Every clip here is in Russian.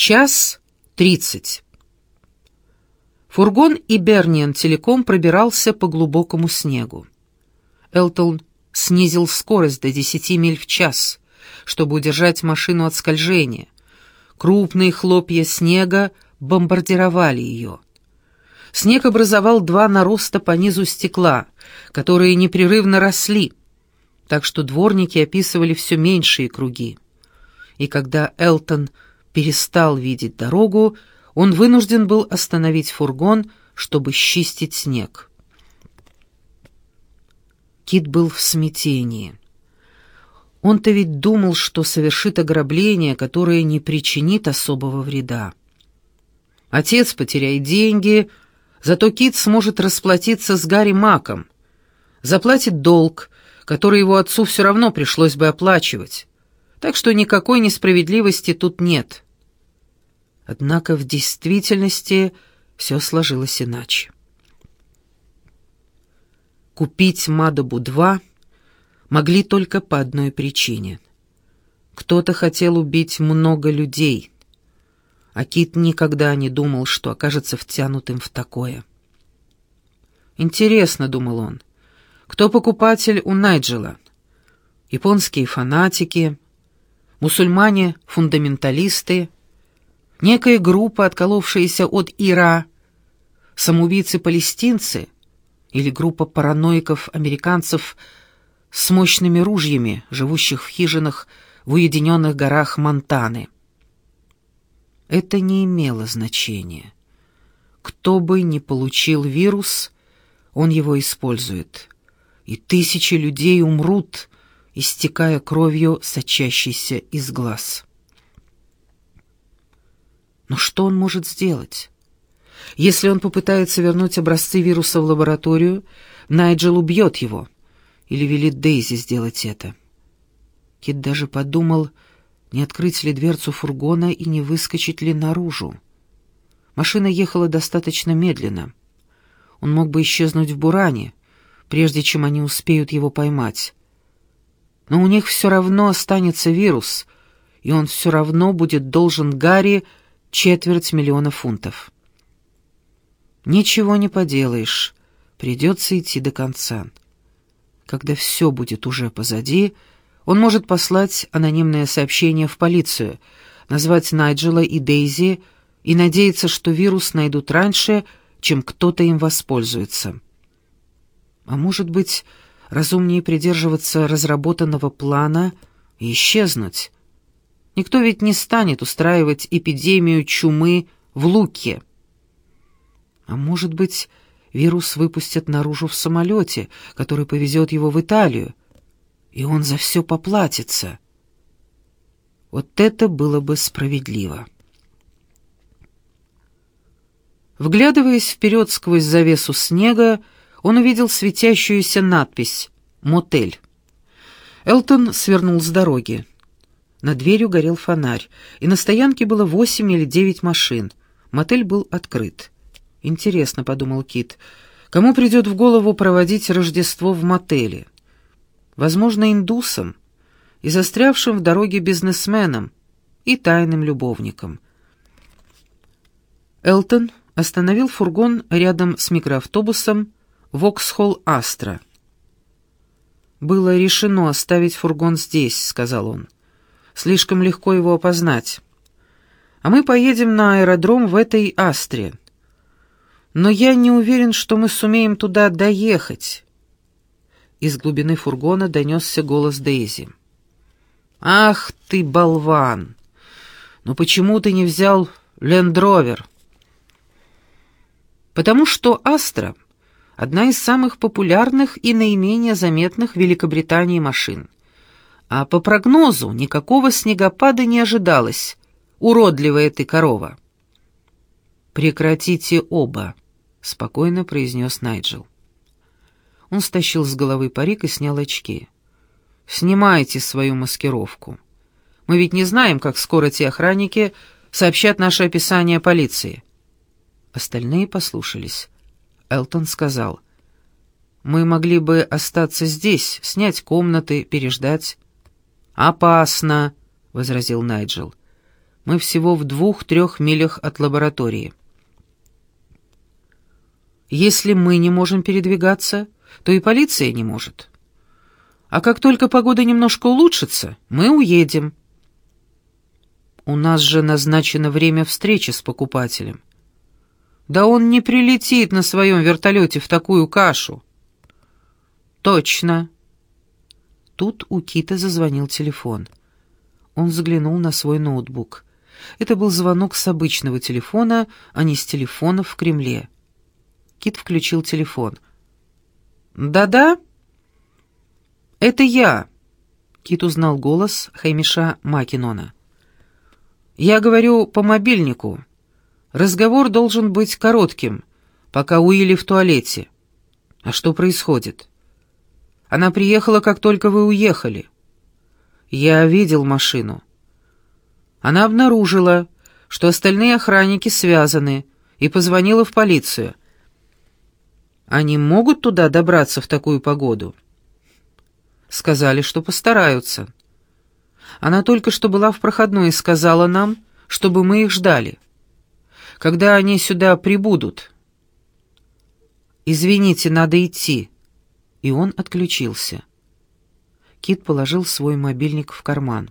Час тридцать. Фургон и Берниан целиком пробирался по глубокому снегу. Элтон снизил скорость до 10 миль в час, чтобы удержать машину от скольжения. Крупные хлопья снега бомбардировали ее. Снег образовал два нароста по низу стекла, которые непрерывно росли, так что дворники описывали все меньшие круги. И когда Элтон перестал видеть дорогу, он вынужден был остановить фургон, чтобы счистить снег. Кит был в смятении. Он-то ведь думал, что совершит ограбление, которое не причинит особого вреда. Отец потеряет деньги, зато Кит сможет расплатиться с Гарри Маком, заплатит долг, который его отцу все равно пришлось бы оплачивать. Так что никакой несправедливости тут нет. Однако в действительности все сложилось иначе. Купить Мадобу-2 могли только по одной причине. Кто-то хотел убить много людей, а Кит никогда не думал, что окажется втянутым в такое. «Интересно», — думал он, — «кто покупатель у Найджела? Японские фанатики, мусульмане-фундаменталисты, некая группа, отколовшаяся от Ира, самоубийцы-палестинцы — или группа параноиков-американцев с мощными ружьями, живущих в хижинах в уединенных горах Монтаны. Это не имело значения. Кто бы ни получил вирус, он его использует, и тысячи людей умрут, истекая кровью, сочащейся из глаз. Но что он может сделать? Если он попытается вернуть образцы вируса в лабораторию, Найджел убьет его или велит Дейзи сделать это. Кит даже подумал, не открыть ли дверцу фургона и не выскочить ли наружу. Машина ехала достаточно медленно. Он мог бы исчезнуть в буране, прежде чем они успеют его поймать. Но у них все равно останется вирус, и он все равно будет должен Гарри четверть миллиона фунтов. Ничего не поделаешь, придется идти до конца. Когда все будет уже позади, он может послать анонимное сообщение в полицию, назвать Найджела и Дейзи и надеяться, что вирус найдут раньше, чем кто-то им воспользуется. А может быть, разумнее придерживаться разработанного плана и исчезнуть? Никто ведь не станет устраивать эпидемию чумы в Луке. А может быть, вирус выпустят наружу в самолете, который повезет его в Италию, и он за все поплатится. Вот это было бы справедливо. Вглядываясь вперед сквозь завесу снега, он увидел светящуюся надпись «Мотель». Элтон свернул с дороги. Над дверью горел фонарь, и на стоянке было восемь или девять машин. Мотель был открыт. «Интересно», — подумал Кит, — «кому придет в голову проводить Рождество в мотеле? Возможно, индусам и застрявшим в дороге бизнесменам и тайным любовникам». Элтон остановил фургон рядом с микроавтобусом «Воксхолл Астра». «Было решено оставить фургон здесь», — сказал он. «Слишком легко его опознать. А мы поедем на аэродром в этой Астре но я не уверен, что мы сумеем туда доехать». Из глубины фургона донесся голос Дейзи. «Ах ты, болван! Ну почему ты не взял лендровер?» «Потому что Астра — одна из самых популярных и наименее заметных в Великобритании машин. А по прогнозу никакого снегопада не ожидалось. Уродливая ты корова!» «Прекратите оба!» — спокойно произнес Найджел. Он стащил с головы парик и снял очки. «Снимайте свою маскировку. Мы ведь не знаем, как скоро те охранники сообщат наше описание полиции». Остальные послушались. Элтон сказал, «Мы могли бы остаться здесь, снять комнаты, переждать». «Опасно», — возразил Найджел. Мы всего в двух-трех милях от лаборатории. Если мы не можем передвигаться, то и полиция не может. А как только погода немножко улучшится, мы уедем. У нас же назначено время встречи с покупателем. Да он не прилетит на своем вертолете в такую кашу. Точно. Тут у Кита зазвонил телефон. Он взглянул на свой ноутбук. Это был звонок с обычного телефона, а не с телефона в Кремле. Кит включил телефон. «Да-да?» «Это я», — Кит узнал голос Хаймиша Макинона. «Я говорю по мобильнику. Разговор должен быть коротким, пока Уилли в туалете. А что происходит?» «Она приехала, как только вы уехали. Я видел машину. Она обнаружила, что остальные охранники связаны, и позвонила в полицию. Они могут туда добраться в такую погоду? Сказали, что постараются. Она только что была в проходной и сказала нам, чтобы мы их ждали. Когда они сюда прибудут? Извините, надо идти. И он отключился. Кит положил свой мобильник в карман.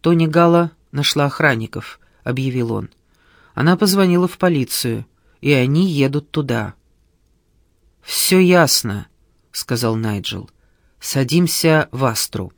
Тони Гала нашла охранников, объявил он. Она позвонила в полицию, и они едут туда. «Все ясно», — сказал Найджел. «Садимся в Астру».